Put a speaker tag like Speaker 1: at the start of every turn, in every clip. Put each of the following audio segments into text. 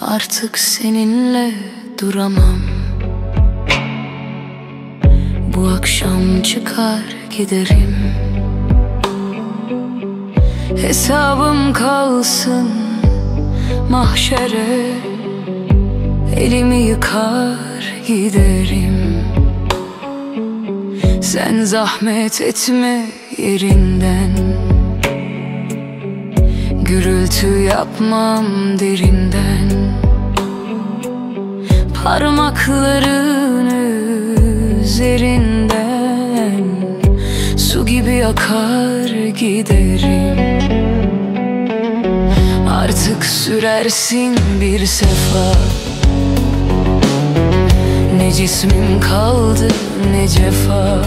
Speaker 1: Artık seninle duramam. Bu akşam çıkar giderim. Hesabım kalsın mahşere. Elimi yıkar giderim. Sen zahmet etme yerinden. Gürültü yapmam derinden Parmakların üzerinden Su gibi akar giderim. Artık sürersin bir sefa. Ne cismim kaldı ne cefa.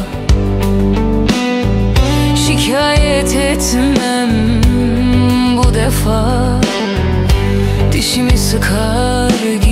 Speaker 1: Şikayet etmem bu defa. Dişimi sıkar giderim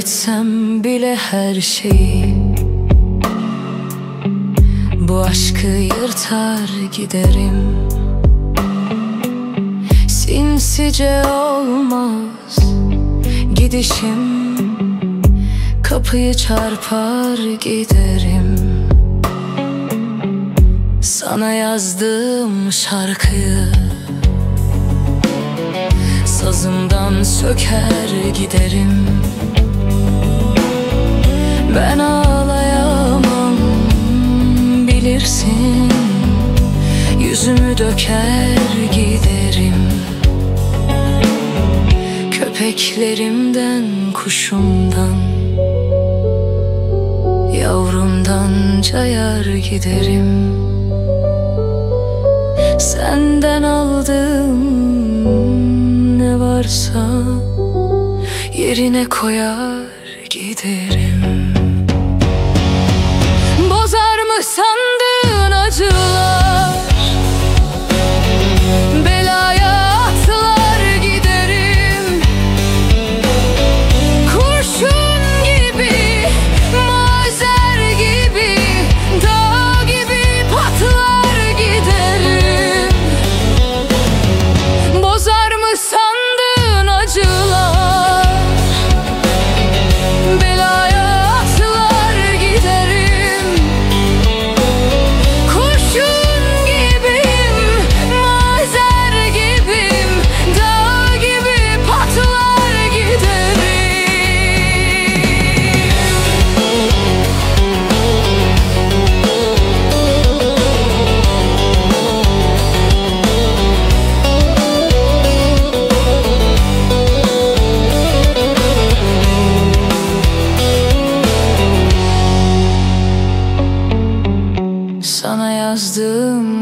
Speaker 1: Kaybetsem bile her şeyi. Bu aşkı yırtar giderim. Sinsice olmaz gidişim. Kapıyı çarpar giderim. Sana yazdığım şarkıyı Sazımdan söker giderim Ben ağlayamam bilirsin. Yüzümü döker giderim. Köpeklerimden, kuşumdan Yavrumdan cayar giderim. Senden aldığım ne varsa Yerine koyar giderim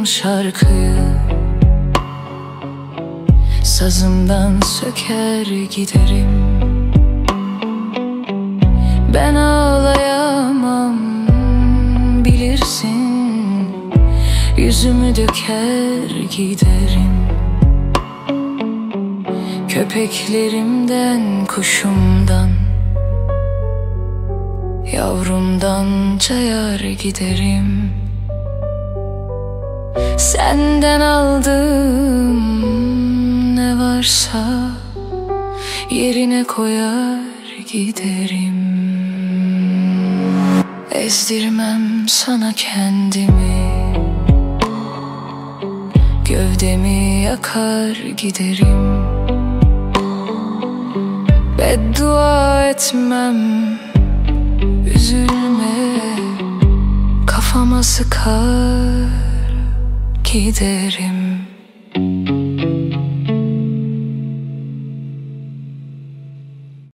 Speaker 1: şarkıyı Sazımdan söker giderim. Ben ağlayamam bilirsin Yüzümü döker giderim. Köpeklerimden, kuşumdan Yavrumdan cayar giderim Senden aldığım ne varsa Yerine koyar giderim. Ezdirmem sana kendimi. Gövdemi yakar giderim. Beddua etmem. Üzülme. Kafama sıkar Giderim